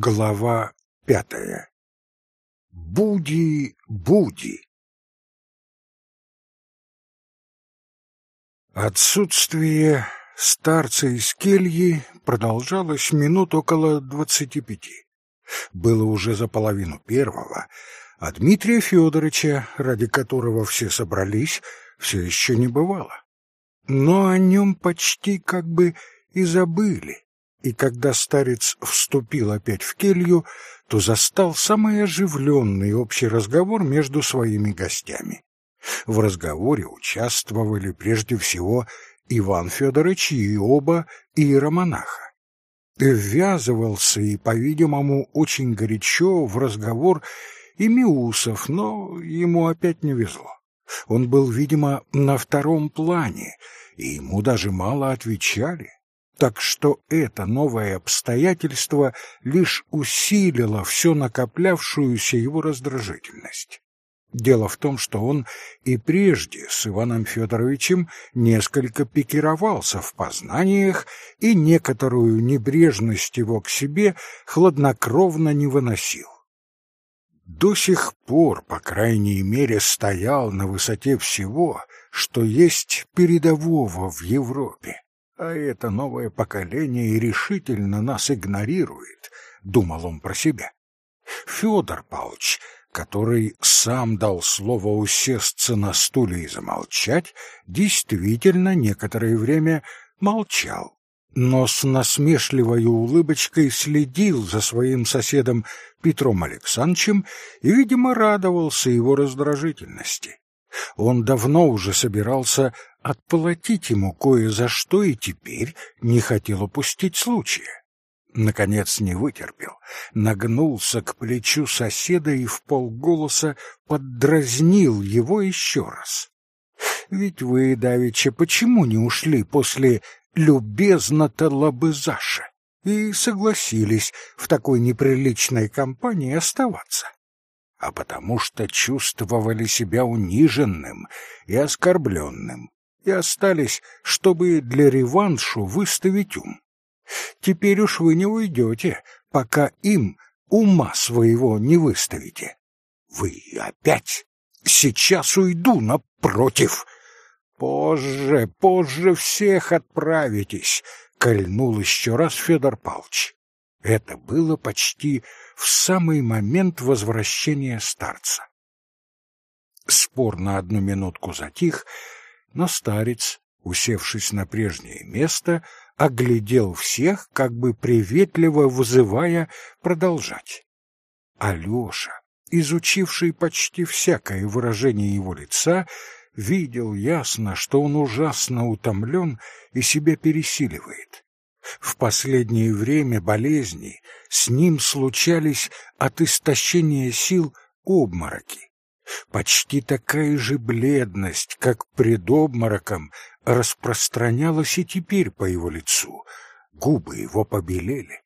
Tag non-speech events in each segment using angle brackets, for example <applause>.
Глава пятая. Буди, буди. Отсутствие старца из кельи продолжалось минут около двадцати пяти. Было уже за половину первого, а Дмитрия Федоровича, ради которого все собрались, все еще не бывало. Но о нем почти как бы и забыли и когда старец вступил опять в келью, то застал самый оживленный общий разговор между своими гостями. В разговоре участвовали прежде всего Иван Федорович и оба иеромонаха. Ввязывался и, по-видимому, очень горячо в разговор и Миусов, но ему опять не везло. Он был, видимо, на втором плане, и ему даже мало отвечали. Так что это новое обстоятельство лишь усилило всю накоплявшуюся его раздражительность. Дело в том, что он и прежде с Иваном Федоровичем несколько пикировался в познаниях и некоторую небрежность его к себе хладнокровно не выносил. До сих пор, по крайней мере, стоял на высоте всего, что есть передового в Европе а это новое поколение решительно нас игнорирует, думал он про себя. Федор Павлович, который сам дал слово усесться на стуле и замолчать, действительно некоторое время молчал, но с насмешливой улыбочкой следил за своим соседом Петром Александровичем и, видимо, радовался его раздражительности. Он давно уже собирался отплатить ему кое за что и теперь не хотел упустить случая. Наконец не вытерпел, нагнулся к плечу соседа и в полголоса поддразнил его еще раз. «Ведь вы, давеча, почему не ушли после любезно-то лобызаша и согласились в такой неприличной компании оставаться?» А потому что чувствовали себя униженным и оскорбленным, и остались, чтобы для реваншу выставить ум. Теперь уж вы не уйдете, пока им ума своего не выставите. Вы опять? Сейчас уйду напротив. Позже, позже всех отправитесь, кольнул еще раз Федор Павлович. Это было почти в самый момент возвращения старца. Спор на одну минутку затих, но старец, усевшись на прежнее место, оглядел всех, как бы приветливо вызывая продолжать. Алёша, изучивший почти всякое выражение его лица, видел ясно, что он ужасно утомлен и себя пересиливает. В последнее время болезни с ним случались от истощения сил обмороки. Почти такая же бледность, как пред обмороком, распространялась и теперь по его лицу. Губы его побелели.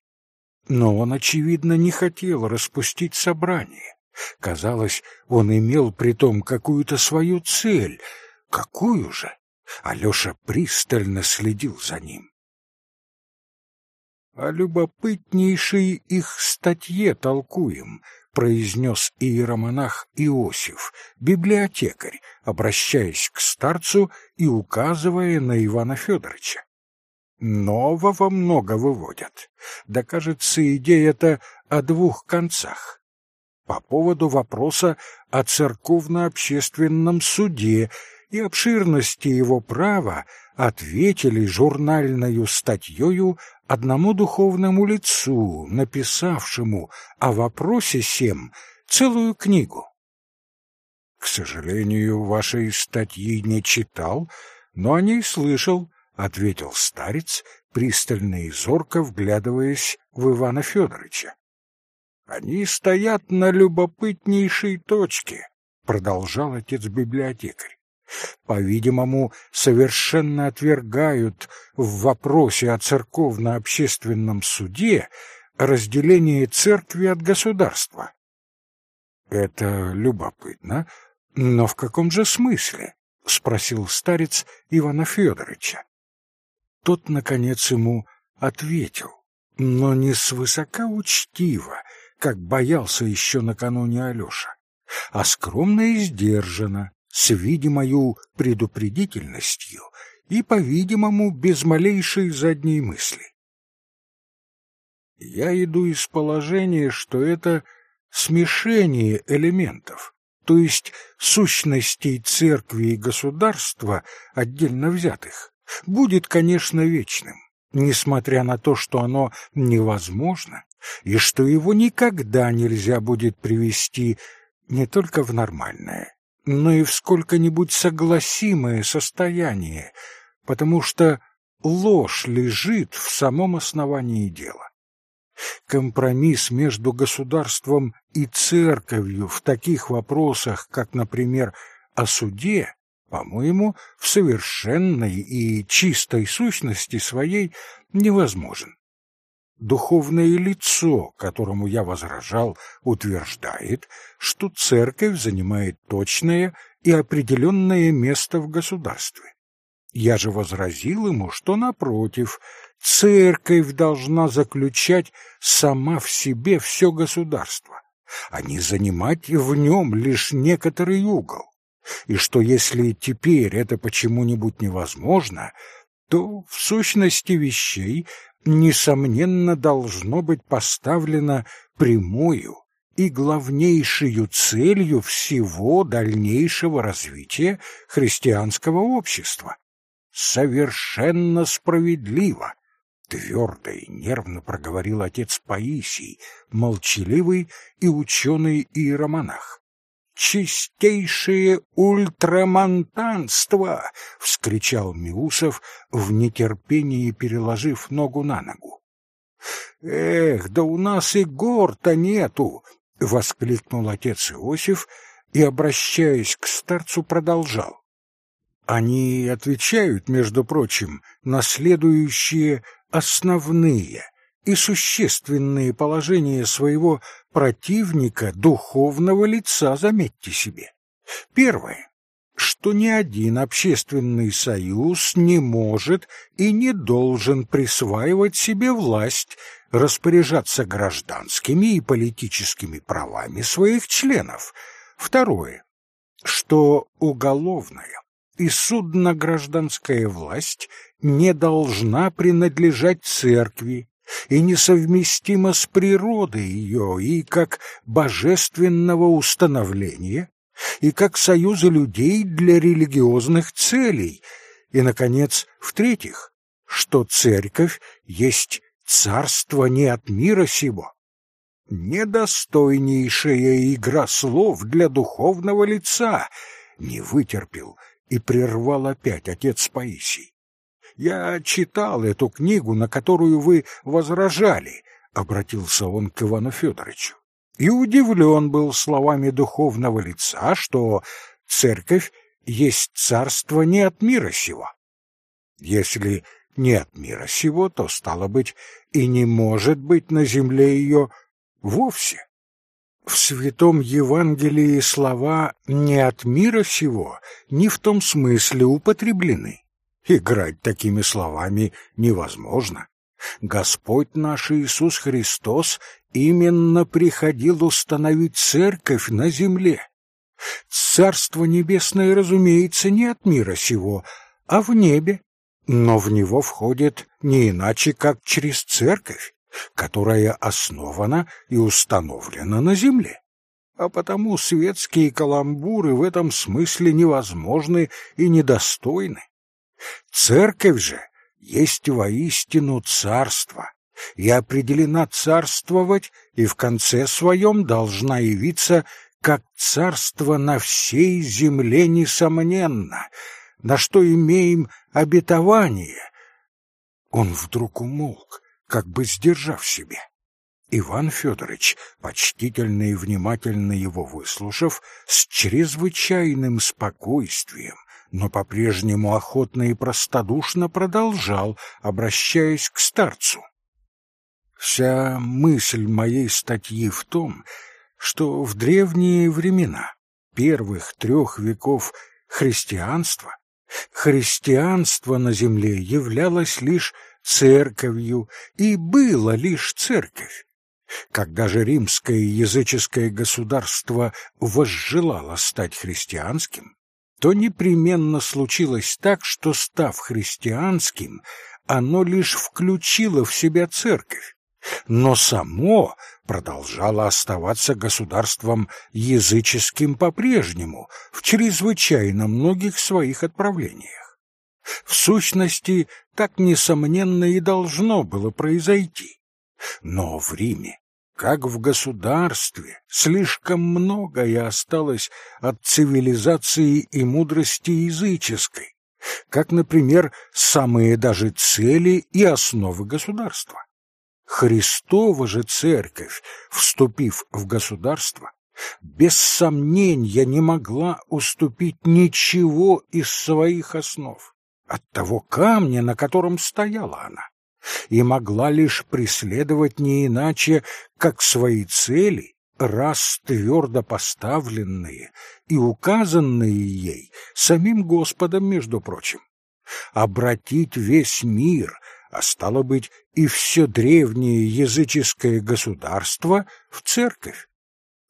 Но он, очевидно, не хотел распустить собрание. Казалось, он имел при том какую-то свою цель. Какую же? Алеша пристально следил за ним. О любопытнейшей их статье толкуем, произнес иеромонах Иосиф, библиотекарь, обращаясь к старцу и указывая на Ивана Федоровича. Нового много выводят. Да, кажется, идея-то о двух концах. По поводу вопроса о церковно-общественном суде и обширности его права ответили журнальною статьёю одному духовному лицу, написавшему о вопросе сем целую книгу. К сожалению, вашей статьи не читал, но о ней слышал, ответил старец, пристально и зорко вглядываясь в Ивана Федоровича. Они стоят на любопытнейшей точке, продолжал отец-библиотекарь по-видимому, совершенно отвергают в вопросе о церковно-общественном суде разделение церкви от государства. Это любопытно, но в каком же смысле? спросил старец Ивана Федоровича. Тот наконец ему ответил, но не свысока учтиво, как боялся еще накануне Алеша, а скромно и сдержанно, с видимою предупредительностью и, по-видимому, без малейшей задней мысли. Я иду из положения, что это смешение элементов, то есть сущностей церкви и государства, отдельно взятых, будет, конечно, вечным, несмотря на то, что оно невозможно, и что его никогда нельзя будет привести не только в нормальное, но и в сколько-нибудь согласимое состояние, потому что ложь лежит в самом основании дела. Компромисс между государством и церковью в таких вопросах, как, например, о суде, по-моему, в совершенной и чистой сущности своей невозможен. Духовное лицо, которому я возражал, утверждает, что церковь занимает точное и определенное место в государстве. Я же возразил ему, что, напротив, церковь должна заключать сама в себе все государство, а не занимать в нем лишь некоторый угол, и что если теперь это почему-нибудь невозможно, то в сущности вещей, несомненно, должно быть поставлено прямую и главнейшую целью всего дальнейшего развития христианского общества совершенно справедливо, твердо и нервно проговорил отец Паисий, молчаливый и ученый иеромонах. «Чистейшее ультрамонтанство!» — вскричал Миусов в нетерпении, переложив ногу на ногу. «Эх, да у нас и гор-то нету!» — воскликнул отец Иосиф и, обращаясь к старцу, продолжал. Они отвечают, между прочим, на следующие основные и существенные положения своего противника духовного лица, заметьте себе. Первое, что ни один общественный союз не может и не должен присваивать себе власть, распоряжаться гражданскими и политическими правами своих членов. Второе, что уголовное и судно-гражданская власть не должна принадлежать церкви и несовместима с природой ее и как божественного установления, и как союза людей для религиозных целей, и, наконец, в-третьих, что церковь есть царство не от мира сего. Недостойнейшая игра слов для духовного лица не вытерпел и прервал опять отец Паисий. «Я читал эту книгу, на которую вы возражали», — обратился он к Ивану Федоровичу, и удивлен был словами духовного лица, что церковь есть царство не от мира сего. Если не от мира сего, то, стало быть, и не может быть на земле ее вовсе. В святом Евангелии слова «не от мира сего» не в том смысле употреблены. Играть такими словами невозможно. Господь наш Иисус Христос именно приходил установить церковь на земле. Царство небесное, разумеется, не от мира сего, а в небе, но в него входит не иначе, как через церковь которая основана и установлена на земле. А потому светские каламбуры в этом смысле невозможны и недостойны. Церковь же есть воистину царство, и определена царствовать, и в конце своем должна явиться как царство на всей земле несомненно, на что имеем обетование. Он вдруг умолк, как бы сдержав себя. Иван Федорович, почтительно и внимательно его выслушав, с чрезвычайным спокойствием, но по-прежнему охотно и простодушно продолжал, обращаясь к старцу. Вся мысль моей статьи в том, что в древние времена, первых трех веков христианства, христианство на земле являлось лишь церковью, и было лишь церковь. Когда же римское языческое государство возжелало стать христианским, то непременно случилось так, что, став христианским, оно лишь включило в себя церковь, но само продолжало оставаться государством языческим по-прежнему в чрезвычайно многих своих отправлениях. В сущности, так несомненно и должно было произойти. Но в Риме как в государстве слишком многое осталось от цивилизации и мудрости языческой, как, например, самые даже цели и основы государства. Христова же церковь, вступив в государство, без сомнения не могла уступить ничего из своих основ от того камня, на котором стояла она и могла лишь преследовать не иначе, как свои цели, раз твердо поставленные и указанные ей самим Господом, между прочим. Обратить весь мир, а стало быть, и все древнее языческое государство в церковь.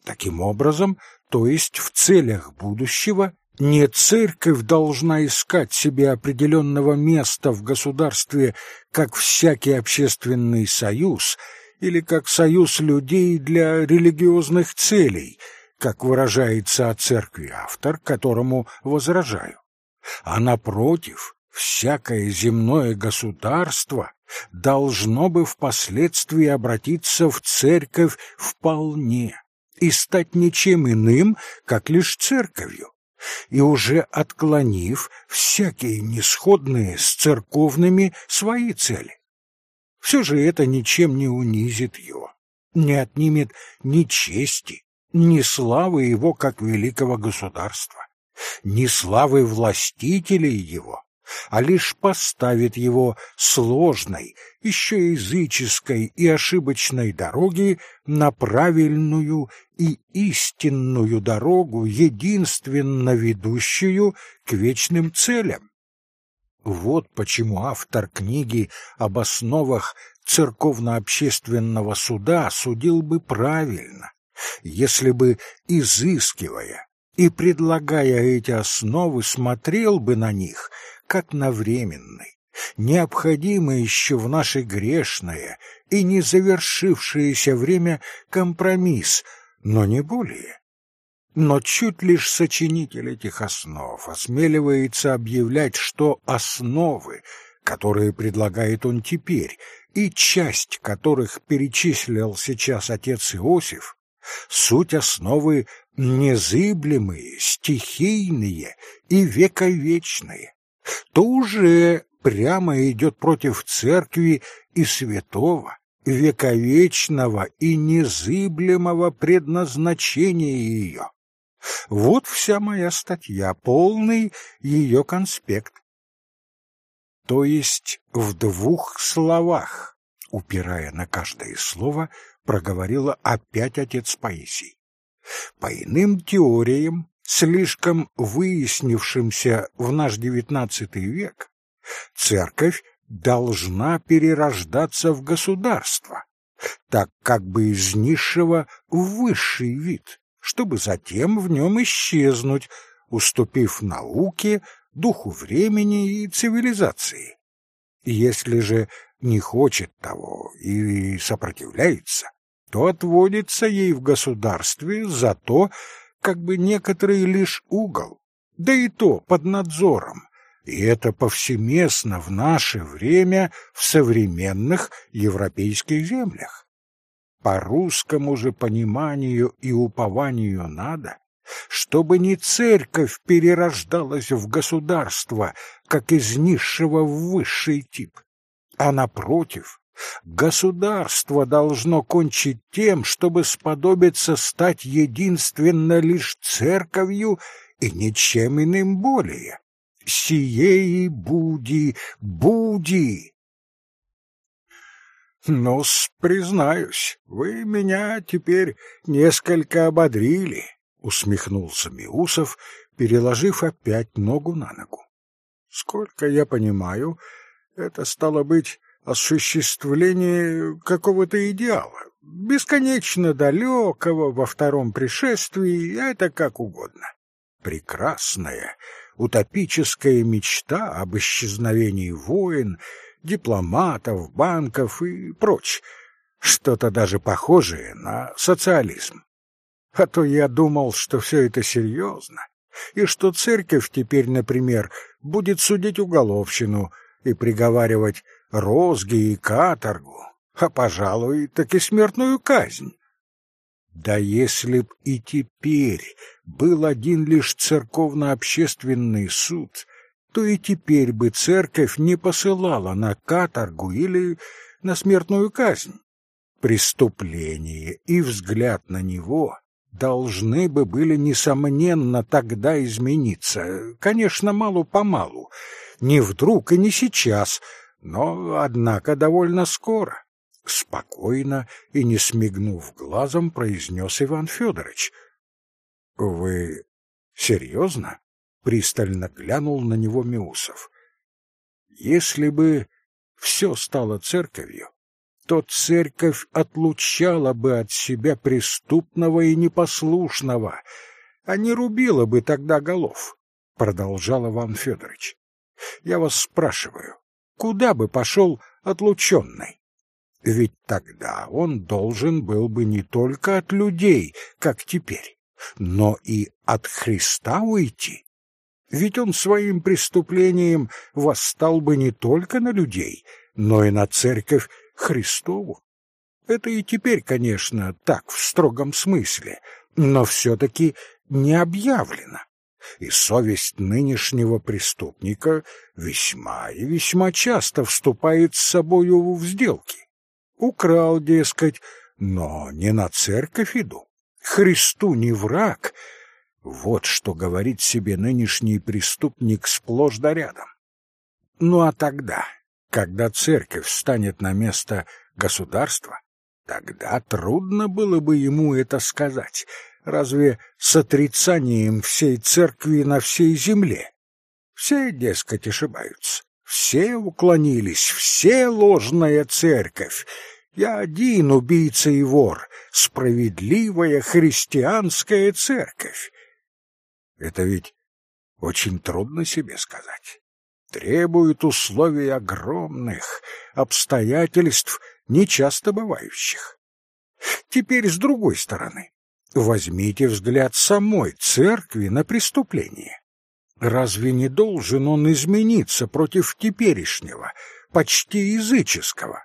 Таким образом, то есть в целях будущего, не церковь должна искать себе определенного места в государстве, как всякий общественный союз или как союз людей для религиозных целей, как выражается о церкви автор, которому возражаю. А напротив, всякое земное государство должно бы впоследствии обратиться в церковь вполне и стать ничем иным, как лишь церковью и уже отклонив всякие несходные с церковными свои цели. Все же это ничем не унизит его, не отнимет ни чести, ни славы его как великого государства, ни славы властителей его, а лишь поставит его сложной, еще языческой и ошибочной дороги на правильную и истинную дорогу, единственно ведущую к вечным целям. Вот почему автор книги об основах церковно-общественного суда судил бы правильно, если бы, изыскивая и предлагая эти основы, смотрел бы на них как на временный, необходимый еще в наше грешное и не завершившееся время компромисс, но не более. Но чуть лишь сочинитель этих основ осмеливается объявлять, что основы, которые предлагает он теперь, и часть которых перечислил сейчас отец Иосиф, суть основы незыблемые, стихийные и вековечные, то уже прямо идет против церкви и святого, вековечного и незыблемого предназначения ее. Вот вся моя статья, полный ее конспект. То есть в двух словах, упирая на каждое слово, проговорила опять отец Паисий. По иным теориям слишком выяснившимся в наш девятнадцатый век, церковь должна перерождаться в государство, так как бы из низшего в высший вид, чтобы затем в нем исчезнуть, уступив науке, духу времени и цивилизации. Если же не хочет того и сопротивляется, то отводится ей в государстве за то, как бы некоторый лишь угол, да и то под надзором, и это повсеместно в наше время в современных европейских землях. По русскому же пониманию и упованию надо, чтобы не церковь перерождалась в государство, как из низшего в высший тип, а напротив, Государство должно кончить тем, чтобы сподобиться стать единственно лишь церковью и ничем иным более. Сие и буди, буди! ну признаюсь, вы меня теперь несколько ободрили, — усмехнулся Миусов, переложив опять ногу на ногу. Сколько я понимаю, это стало быть осуществление какого-то идеала, бесконечно далекого во втором пришествии, это как угодно. Прекрасная, утопическая мечта об исчезновении войн, дипломатов, банков и прочь, что-то даже похожее на социализм. А то я думал, что все это серьезно, и что церковь теперь, например, будет судить уголовщину и приговаривать розги и каторгу, а, пожалуй, так и смертную казнь. Да если б и теперь был один лишь церковно-общественный суд, то и теперь бы церковь не посылала на каторгу или на смертную казнь. Преступление и взгляд на него должны бы были, несомненно, тогда измениться, конечно, малу-помалу, не вдруг и не сейчас, но, однако, довольно скоро. Спокойно и не смигнув глазом, произнес Иван Федорович. — Вы серьезно? — пристально глянул на него Миусов. — Если бы все стало церковью, то церковь отлучала бы от себя преступного и непослушного, а не рубила бы тогда голов, — продолжал Иван Федорович. — Я вас спрашиваю, куда бы пошел отлученный? Ведь тогда он должен был бы не только от людей, как теперь, но и от Христа уйти. Ведь он своим преступлением восстал бы не только на людей, но и на церковь Христову. Это и теперь, конечно, так в строгом смысле, но все-таки не объявлено. И совесть нынешнего преступника весьма и весьма часто вступает с собою в сделки. Украл, дескать, но не на церковь иду. Христу не враг. Вот что говорит себе нынешний преступник сплошь да рядом. Ну а тогда, когда церковь станет на место государства, тогда трудно было бы ему это сказать. Разве с отрицанием всей церкви на всей земле? Все, дескать, ошибаются. Все уклонились, все ложная церковь. Я один убийца и вор, справедливая христианская церковь. Это ведь очень трудно себе сказать. Требует условий огромных, обстоятельств нечасто бывающих. Теперь с другой стороны. Возьмите взгляд самой церкви на преступление. Разве не должен он измениться против теперешнего, почти языческого?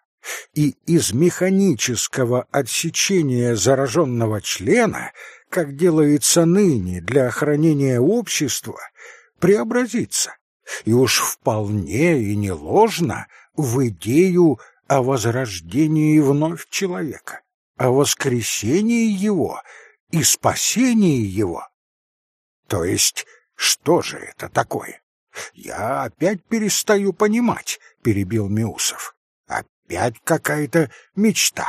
и из механического отсечения зараженного члена, как делается ныне для охранения общества, преобразиться, и уж вполне и не ложно, в идею о возрождении вновь человека, о воскресении его и спасении его. То есть, что же это такое? Я опять перестаю понимать, перебил Миусов опять какая-то мечта.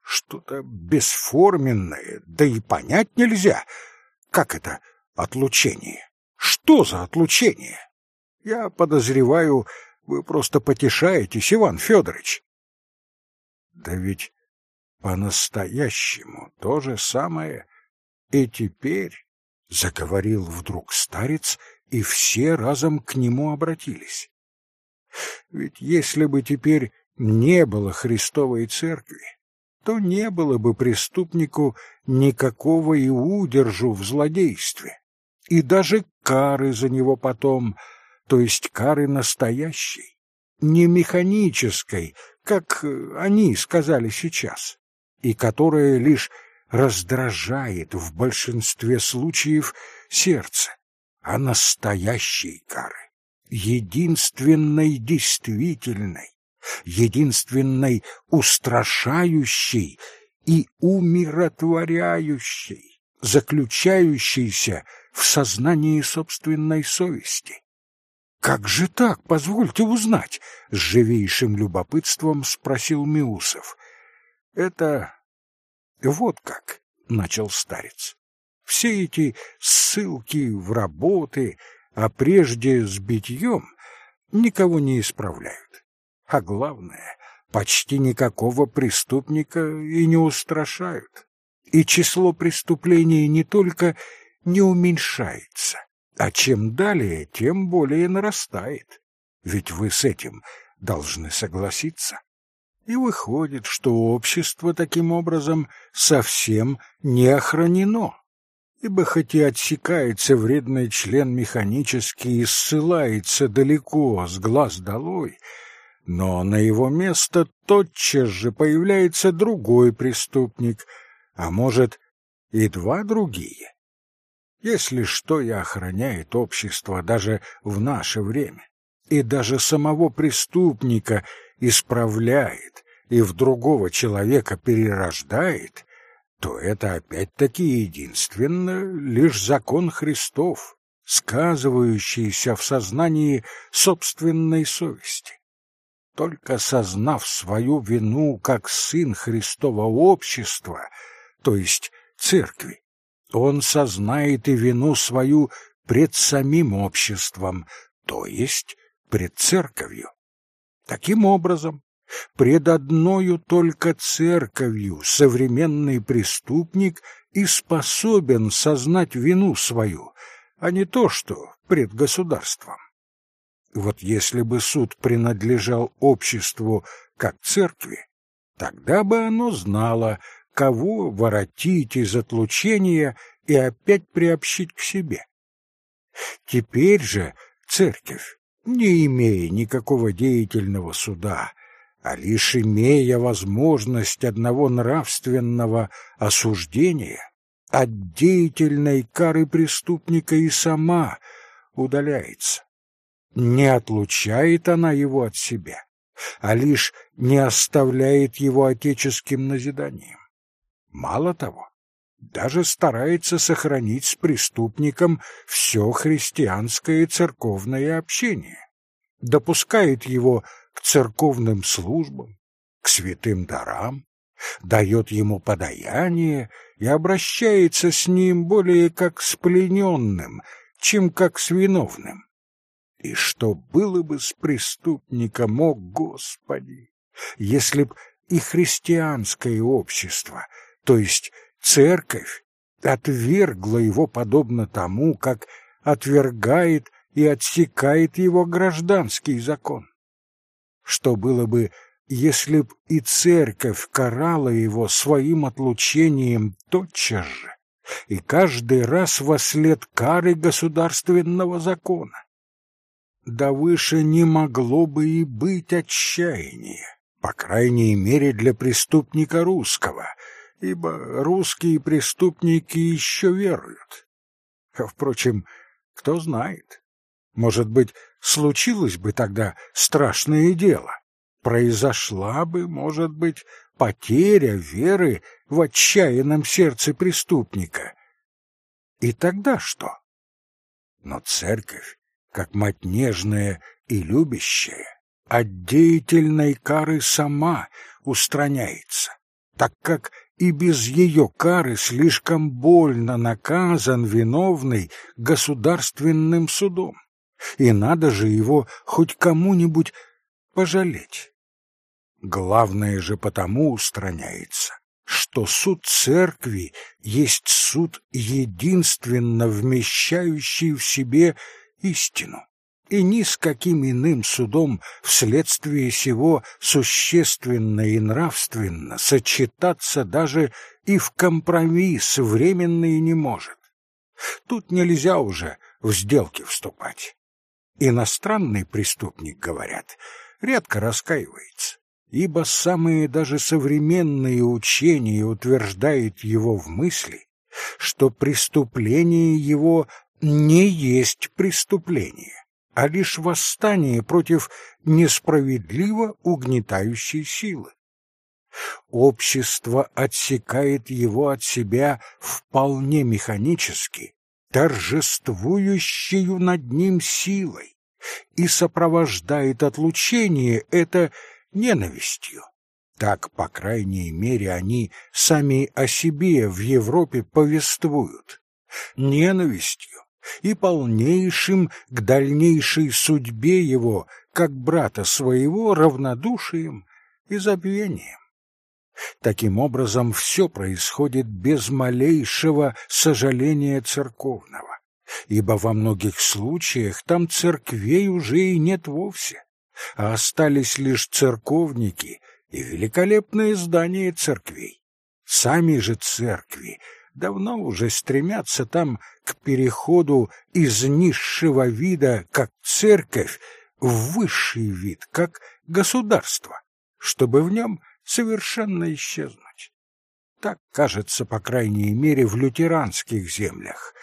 Что-то бесформенное, да и понять нельзя. Как это отлучение? Что за отлучение? Я подозреваю, вы просто потешаетесь, Иван Федорович. Да ведь по-настоящему то же самое и теперь, — заговорил вдруг старец, и все разом к нему обратились. Ведь если бы теперь не было Христовой Церкви, то не было бы преступнику никакого и удержу в злодействе, и даже кары за него потом, то есть кары настоящей, не механической, как они сказали сейчас, и которая лишь раздражает в большинстве случаев сердце, а настоящей кары, единственной действительной, единственной устрашающей и умиротворяющей, заключающейся в сознании собственной совести. «Как же так, позвольте узнать?» — с живейшим любопытством спросил Миусов. «Это вот как», — начал старец. «Все эти ссылки в работы, а прежде с битьем, никого не исправляют. А главное, почти никакого преступника и не устрашают. И число преступлений не только не уменьшается, а чем далее, тем более нарастает. Ведь вы с этим должны согласиться. И выходит, что общество таким образом совсем не охранено, ибо хоть и отсекается вредный член механически и ссылается далеко с глаз долой, но на его место тотчас же появляется другой преступник, а может и два другие. Если что и охраняет общество даже в наше время, и даже самого преступника исправляет и в другого человека перерождает, то это опять-таки единственно лишь закон Христов, сказывающийся в сознании собственной совести. Только сознав свою вину как сын Христова общества, то есть церкви, он сознает и вину свою пред самим обществом, то есть пред церковью. Таким образом, пред одною только церковью современный преступник и способен сознать вину свою, а не то, что пред государством. Вот если бы суд принадлежал обществу как церкви, тогда бы оно знало, кого воротить из отлучения и опять приобщить к себе. Теперь же церковь, не имея никакого деятельного суда, а лишь имея возможность одного нравственного осуждения, от деятельной кары преступника и сама удаляется. Не отлучает она его от себя, а лишь не оставляет его отеческим назиданием. Мало того, даже старается сохранить с преступником все христианское церковное общение, допускает его к церковным службам, к святым дарам, дает ему подаяние и обращается с ним более как с плененным, чем как с виновным. И что было бы с преступником, о Господи, если б и христианское общество — то есть церковь отвергла его подобно тому, как отвергает и отсекает его гражданский закон. Что было бы, если б и церковь карала его своим отлучением тотчас же, и каждый раз во след кары государственного закона? Да выше не могло бы и быть отчаяния, по крайней мере для преступника русского — ибо русские преступники еще веруют. А, впрочем, кто знает, может быть, случилось бы тогда страшное дело, произошла бы, может быть, потеря веры в отчаянном сердце преступника. И тогда что? Но церковь, как мать нежная и любящая, от деятельной кары сама устраняется, так как и без ее кары слишком больно наказан виновный государственным судом. И надо же его хоть кому-нибудь пожалеть. Главное же потому устраняется, что суд церкви есть суд, единственно вмещающий в себе истину и ни с каким иным судом вследствие сего существенно и нравственно сочетаться даже и в компромисс временный не может. Тут нельзя уже в сделки вступать. Иностранный преступник, говорят, редко раскаивается, ибо самые даже современные учения утверждают его в мысли, что преступление его не есть преступление а лишь восстание против несправедливо угнетающей силы. Общество отсекает его от себя вполне механически, торжествующую над ним силой, и сопровождает отлучение это ненавистью. Так, по крайней мере, они сами о себе в Европе повествуют. Ненавистью, и полнейшим к дальнейшей судьбе его, как брата своего, равнодушием и забвением. Таким образом, все происходит без малейшего сожаления церковного, ибо во многих случаях там церквей уже и нет вовсе, а остались лишь церковники и великолепные здания церквей. Сами же церкви давно уже стремятся там к переходу из низшего вида, как церковь, в высший вид, как государство, чтобы в нем совершенно исчезнуть. Так кажется, по крайней мере, в лютеранских землях.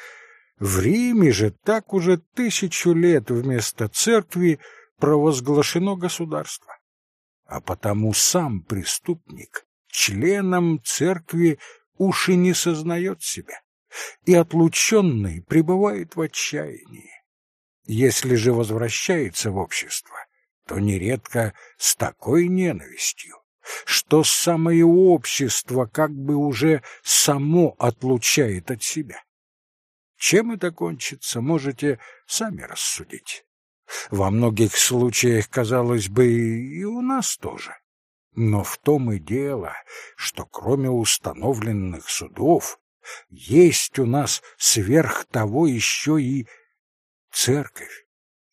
В Риме же так уже тысячу лет вместо церкви провозглашено государство. А потому сам преступник членом церкви уж и не сознает себя, и отлученный пребывает в отчаянии. Если же возвращается в общество, то нередко с такой ненавистью, что самое общество как бы уже само отлучает от себя. Чем это кончится, можете сами рассудить. Во многих случаях, казалось бы, и у нас тоже. Но в том и дело, что кроме установленных судов, есть у нас сверх того еще и церковь,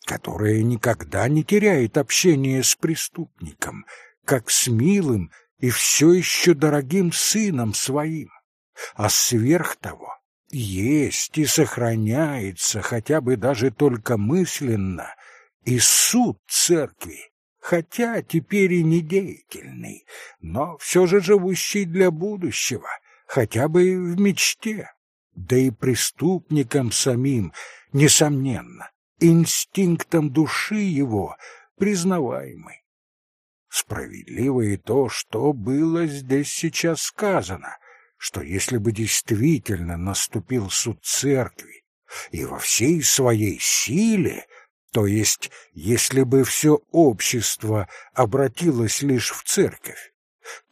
которая никогда не теряет общение с преступником, как с милым и все еще дорогим сыном своим. А сверх того есть и сохраняется хотя бы даже только мысленно и суд церкви, хотя теперь и не деятельный, но все же живущий для будущего, хотя бы в мечте. Да и преступникам самим, несомненно, инстинктом души его признаваемый. Справедливо и то, что было здесь сейчас сказано, что если бы действительно наступил суд церкви и во всей своей силе, то есть, если бы все общество обратилось лишь в церковь,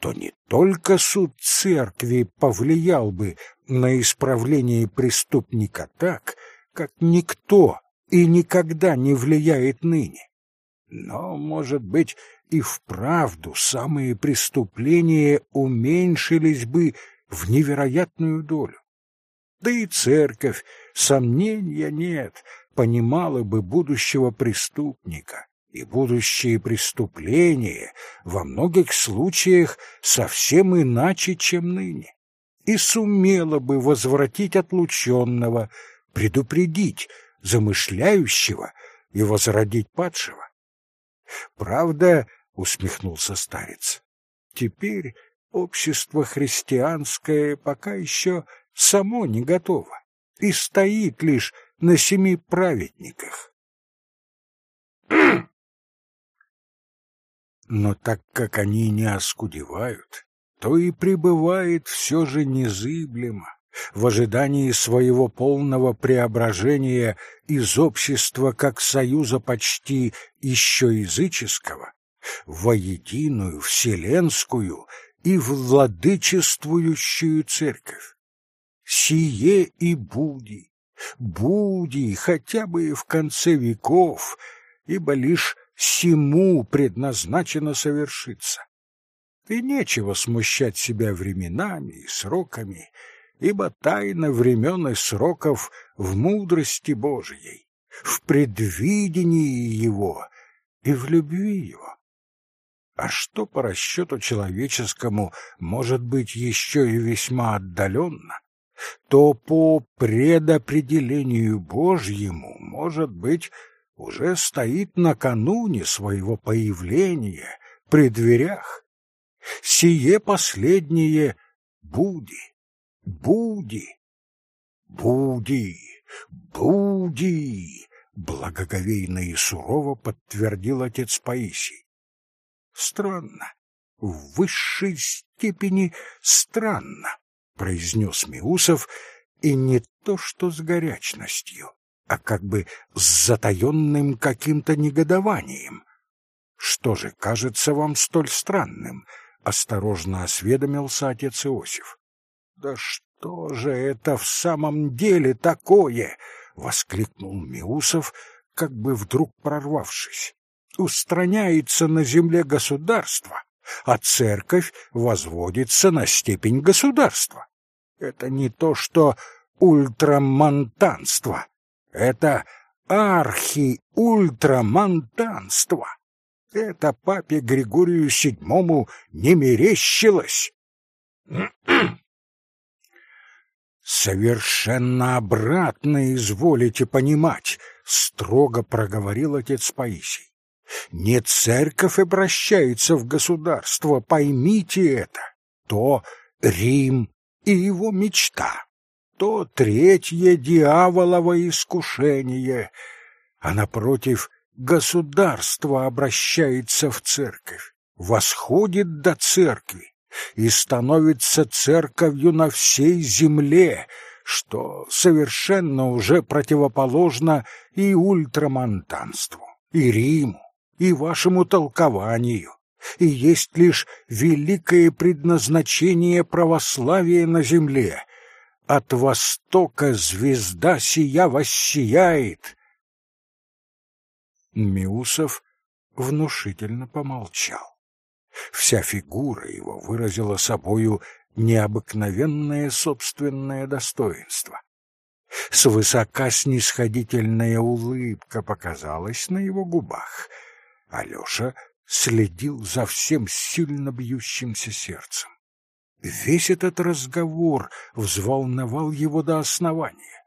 то не только суд церкви повлиял бы на исправление преступника так, как никто и никогда не влияет ныне. Но, может быть, и вправду самые преступления уменьшились бы в невероятную долю. Да и церковь, сомнения нет, понимала бы будущего преступника, и будущие преступления во многих случаях совсем иначе, чем ныне, и сумела бы возвратить отлученного, предупредить замышляющего и возродить падшего. Правда, усмехнулся старец, теперь общество христианское пока еще само не готово и стоит лишь на семи праведниках. <clears throat> Но так как они не оскудевают, то и пребывает все же незыблемо в ожидании своего полного преображения из общества как союза почти еще языческого во единую вселенскую и владычествующую церковь. Сие и буди, Буди хотя бы в конце веков, ибо лишь всему предназначено совершиться. И нечего смущать себя временами и сроками, ибо тайна времен и сроков в мудрости Божией, в предвидении Его и в любви Его. А что по расчету человеческому может быть еще и весьма отдаленно, то по предопределению Божьему, может быть, уже стоит накануне своего появления при дверях. Сие последнее буди, буди, буди, буди, благоговейно и сурово подтвердил отец Паисий. Странно, в высшей степени странно произнес Миусов, и не то что с горячностью, а как бы с затаенным каким-то негодованием. Что же кажется вам столь странным? Осторожно осведомился отец Иосиф. Да что же это в самом деле такое? воскликнул Миусов, как бы вдруг прорвавшись. Устраняется на земле государство, а церковь возводится на степень государства. Это не то, что ультрамонтанство, это архи-ультрамонтанство. Это папе Григорию VII не мерещилось. «Совершенно обратно изволите понимать», — строго проговорил отец Паисий. «Не церковь обращается в государство, поймите это, то Рим и его мечта, то третье дьяволово искушение, а напротив государство обращается в церковь, восходит до церкви и становится церковью на всей земле, что совершенно уже противоположно и ультрамонтанству, и Риму, и вашему толкованию, и есть лишь великое предназначение православия на земле. От востока звезда сия воссияет. Миусов внушительно помолчал. Вся фигура его выразила собою необыкновенное собственное достоинство. Свысока снисходительная улыбка показалась на его губах. Алёша следил за всем сильно бьющимся сердцем. Весь этот разговор взволновал его до основания.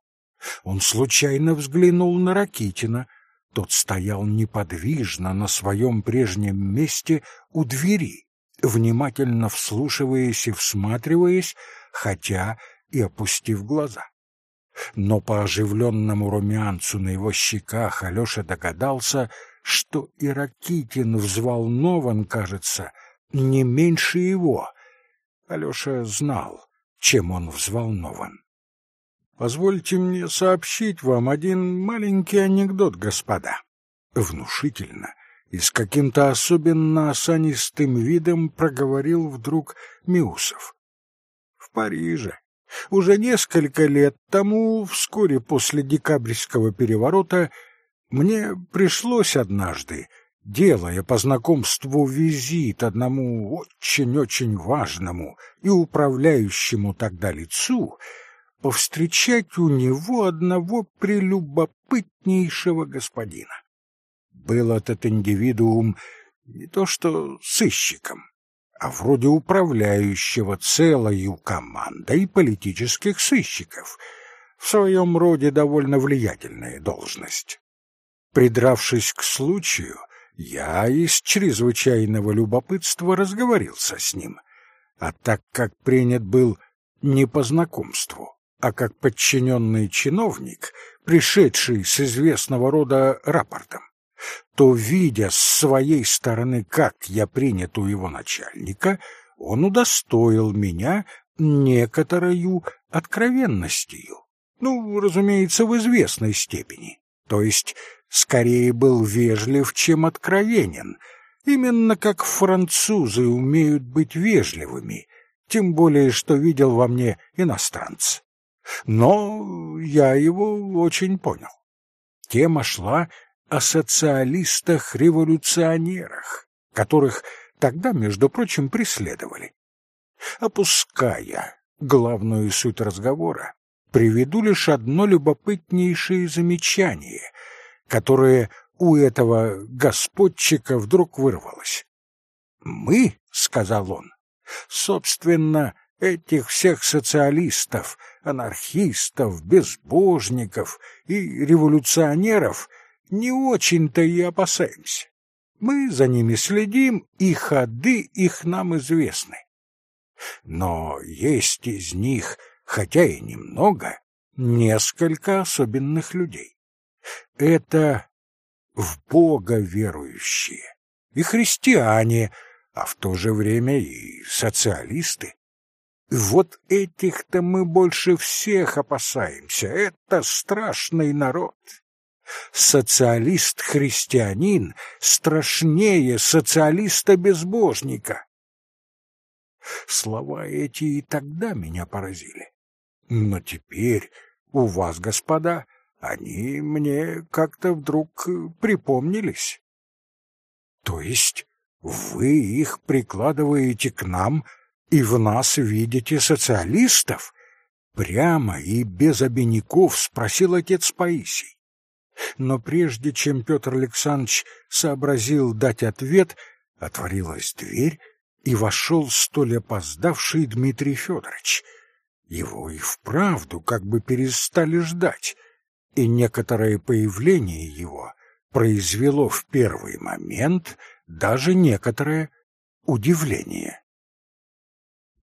Он случайно взглянул на Ракитина. Тот стоял неподвижно на своем прежнем месте у двери, внимательно вслушиваясь и всматриваясь, хотя и опустив глаза. Но по оживленному румянцу на его щеках Алеша догадался, что и Ракитин взволнован, кажется, не меньше его. Алеша знал, чем он взволнован. Позвольте мне сообщить вам один маленький анекдот, господа. Внушительно и с каким-то особенно осанистым видом проговорил вдруг Миусов. В Париже уже несколько лет тому, вскоре после декабрьского переворота, мне пришлось однажды, делая по знакомству визит одному очень-очень важному и управляющему тогда лицу, повстречать у него одного прелюбопытнейшего господина. Был этот индивидуум не то что сыщиком, а вроде управляющего целою командой политических сыщиков, в своем роде довольно влиятельная должность. Придравшись к случаю, я из чрезвычайного любопытства разговорился с ним, а так как принят был не по знакомству, а как подчиненный чиновник, пришедший с известного рода рапортом, то, видя с своей стороны, как я принят у его начальника, он удостоил меня некоторою откровенностью. Ну, разумеется, в известной степени. То есть, скорее был вежлив, чем откровенен, именно как французы умеют быть вежливыми, тем более, что видел во мне иностранца. Но я его очень понял. Тема шла о социалистах-революционерах, которых тогда, между прочим, преследовали. Опуская главную суть разговора, приведу лишь одно любопытнейшее замечание, которое у этого господчика вдруг вырвалось. «Мы, — сказал он, — собственно, этих всех социалистов, анархистов, безбожников и революционеров — не очень-то и опасаемся. Мы за ними следим, и ходы их нам известны. Но есть из них, хотя и немного, несколько особенных людей. Это в Бога верующие и христиане, а в то же время и социалисты. Вот этих-то мы больше всех опасаемся. Это страшный народ социалист-христианин страшнее социалиста-безбожника. Слова эти и тогда меня поразили. Но теперь у вас, господа, они мне как-то вдруг припомнились. То есть Вы их прикладываете к нам и в нас видите социалистов? Прямо и без обиняков спросил отец Паисий. Но прежде чем Петр Александрович сообразил дать ответ, отворилась дверь, и вошел столь опоздавший Дмитрий Федорович. Его и вправду как бы перестали ждать, и некоторое появление его произвело в первый момент даже некоторое удивление.